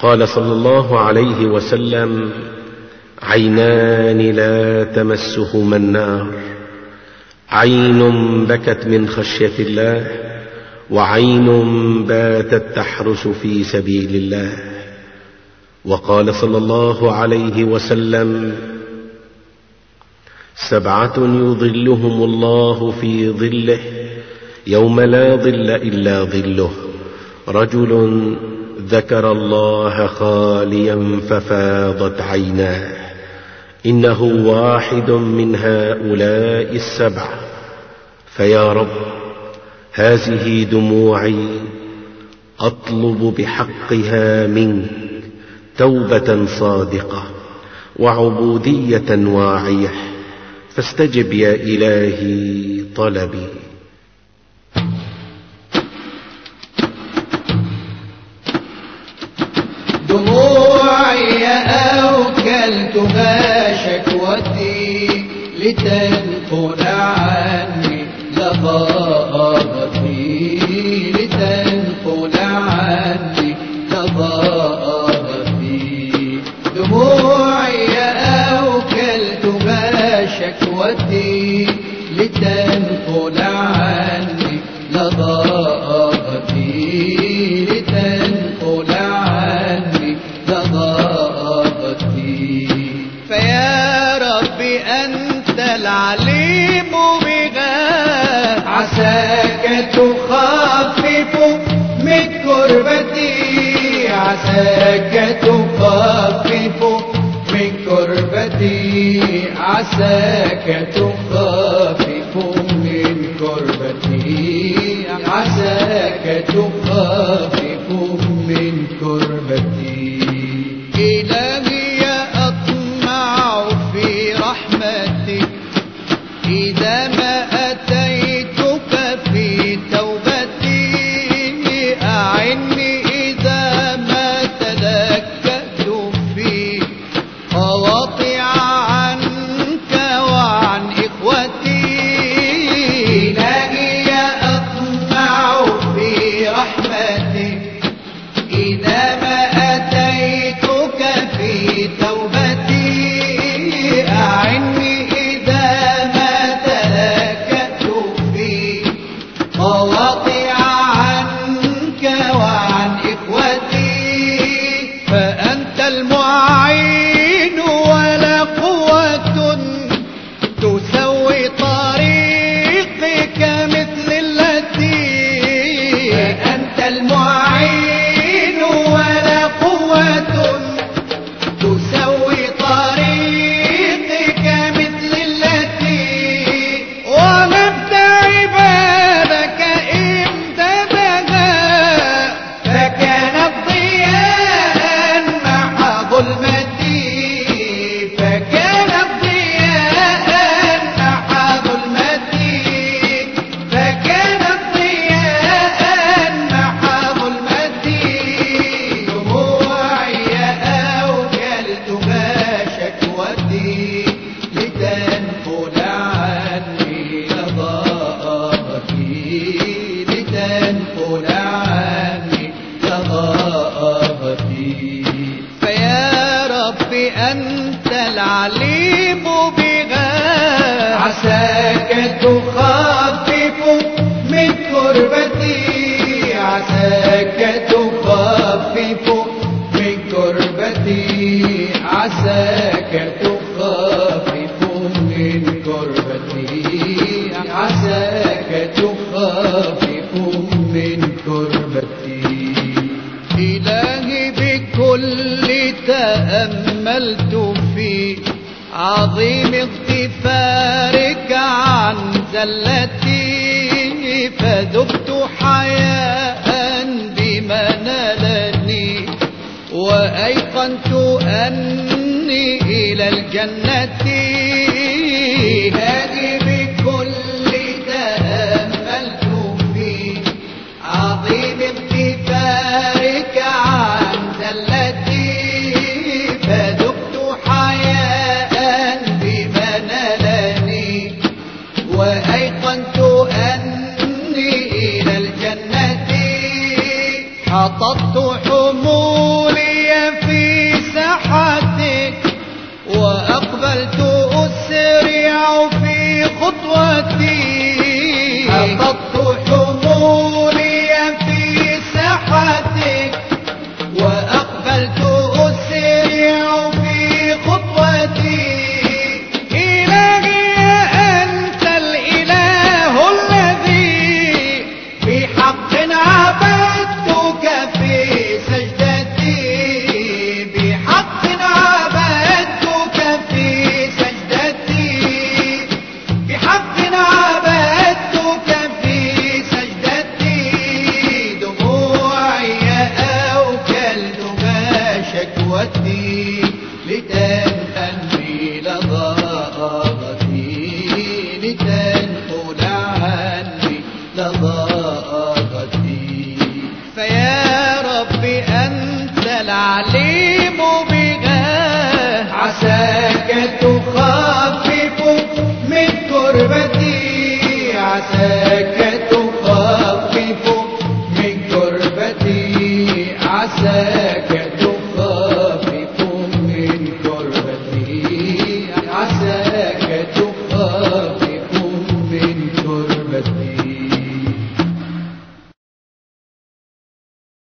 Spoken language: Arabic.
قال صلى الله عليه وسلم عينان لا تمسهما النار. عين بكت من خشية الله وعين باتت تحرس في سبيل الله. وقال صلى الله عليه وسلم سبعة يظلهم الله في ظله يوم لا ظل إلا ظله. رجل ذكر الله خاليا ففاضت عيناه. إنه واحد من هؤلاء السبعه فيا رب هذه دموعي أطلب بحقها منك توبة صادقة وعبودية واعية. فاستجب يا إلهي طلبي. دموعي أوكلتها شكوتي لتنقل عني لظاهرتي العليم بها عساك تخفف من كربتي عساك تخفف من كربتي عساك تخفف من كربتي عساك تخفف من كربتي إلهي العليم بها عساك تخفف من كربتي. عساك تخفف من كربتي. عساك تخفف من كربتي. عساك تخفف من كربتي. إلهي بكل تأملت في عظيم اغتفارك عن زلتي فذبت حياء بما نالني وأيقنت أني إلى الجنة. وأيقنت أني إلى الجنة. حطبت حمولي لي في ساحتك وأقبلت لتنقل عني لضاغتي